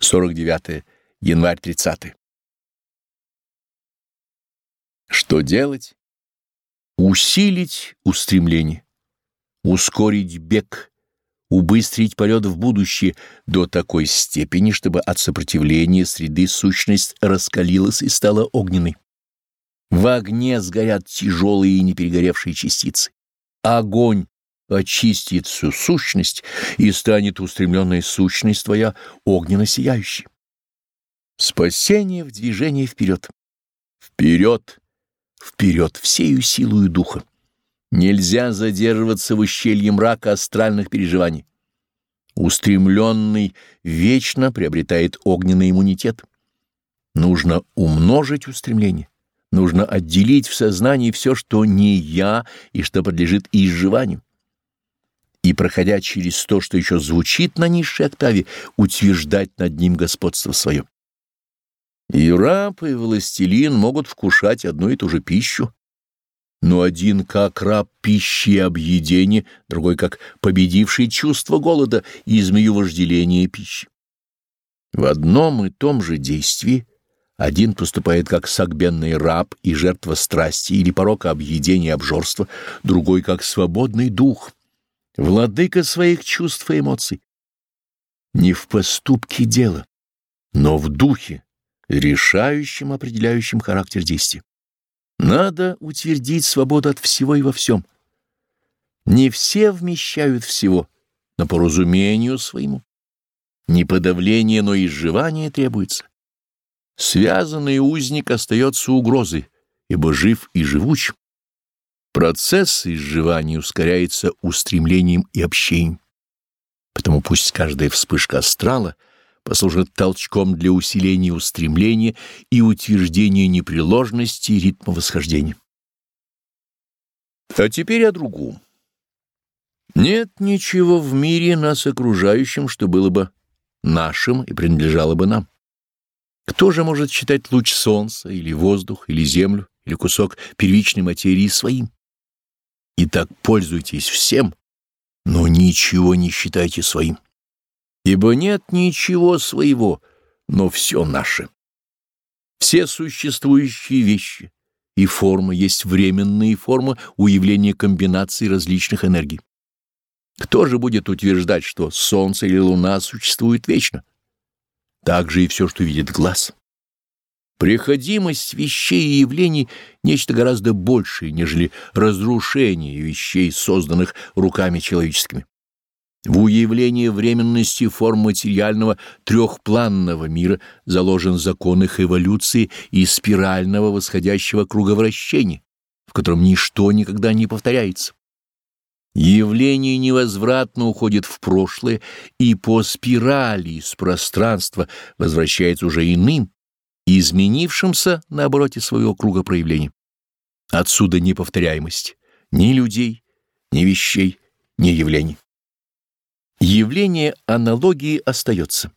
49 январь 30 Что делать? Усилить устремление, ускорить бег, убыстрить полет в будущее до такой степени, чтобы от сопротивления среды сущность раскалилась и стала огненной. В огне сгорят тяжелые и неперегоревшие частицы. Огонь очистит всю сущность, и станет устремленная сущность твоя огненно-сияющей. Спасение в движении вперед. Вперед, вперед, всею силою духа. Нельзя задерживаться в ущелье мрака астральных переживаний. Устремленный вечно приобретает огненный иммунитет. Нужно умножить устремление. Нужно отделить в сознании все, что не я и что подлежит изживанию и, проходя через то, что еще звучит на низшей октаве, утверждать над ним господство свое. И раб, и властелин могут вкушать одну и ту же пищу, но один как раб пищи и объедения, другой как победивший чувство голода и змею вожделения пищи. В одном и том же действии один поступает как сагбенный раб и жертва страсти или порока объедения и обжорства, другой как свободный дух — владыка своих чувств и эмоций. Не в поступке дело, но в духе, решающем, определяющем характер действия. Надо утвердить свободу от всего и во всем. Не все вмещают всего, но по разумению своему. Не подавление, но изживание требуется. Связанный узник остается угрозой, ибо жив и живуч. Процесс изживания ускоряется устремлением и общением. Потому пусть каждая вспышка астрала послужит толчком для усиления устремления и утверждения непреложности ритма восхождения. А теперь о другом. Нет ничего в мире нас окружающем, что было бы нашим и принадлежало бы нам. Кто же может считать луч солнца, или воздух, или землю, или кусок первичной материи своим? Итак, пользуйтесь всем, но ничего не считайте своим. Ибо нет ничего своего, но все наше. Все существующие вещи и формы есть временные формы уявления комбинаций различных энергий. Кто же будет утверждать, что Солнце или Луна существуют вечно? Так же и все, что видит глаз. Приходимость вещей и явлений — нечто гораздо большее, нежели разрушение вещей, созданных руками человеческими. В уявлении временности форм материального трехпланного мира заложен закон их эволюции и спирального восходящего круговращения, в котором ничто никогда не повторяется. Явление невозвратно уходит в прошлое и по спирали из пространства возвращается уже иным, изменившимся на обороте своего круга проявлений. Отсюда неповторяемость ни людей, ни вещей, ни явлений. Явление аналогии остается.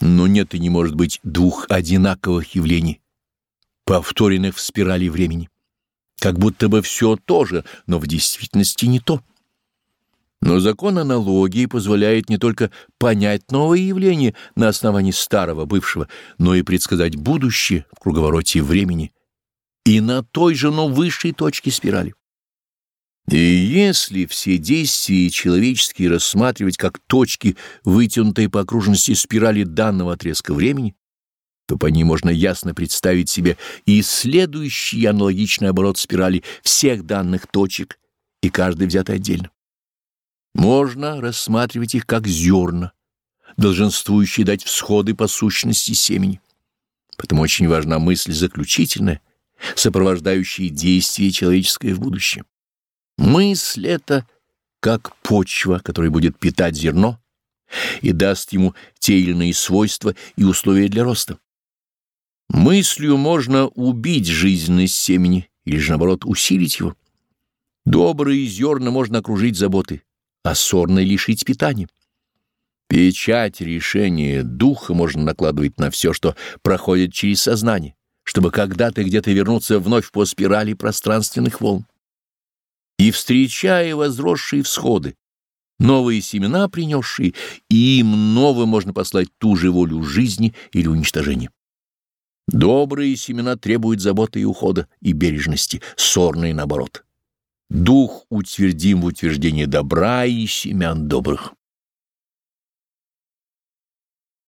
Но нет и не может быть двух одинаковых явлений, повторенных в спирали времени. Как будто бы все то же, но в действительности не то. Но закон аналогии позволяет не только понять новое явление на основании старого, бывшего, но и предсказать будущее в круговороте времени и на той же, но высшей точке спирали. И если все действия человеческие рассматривать как точки, вытянутой по окружности спирали данного отрезка времени, то по ней можно ясно представить себе и следующий аналогичный оборот спирали всех данных точек, и каждый взятый отдельно. Можно рассматривать их как зерна, долженствующие дать всходы по сущности семени. Поэтому очень важна мысль заключительная, сопровождающая действие человеческое в будущем. Мысль — это как почва, которая будет питать зерно и даст ему те или иные свойства и условия для роста. Мыслью можно убить жизненность семени или же, наоборот, усилить его. Добрые зерна можно окружить заботой, а сорной лишить питания. Печать решения духа можно накладывать на все, что проходит через сознание, чтобы когда-то где-то вернуться вновь по спирали пространственных волн. И, встречая возросшие всходы, новые семена принесшие, и им новым можно послать ту же волю жизни или уничтожения. Добрые семена требуют заботы и ухода, и бережности, сорные наоборот. Дух утвердим в утверждении добра и семян добрых.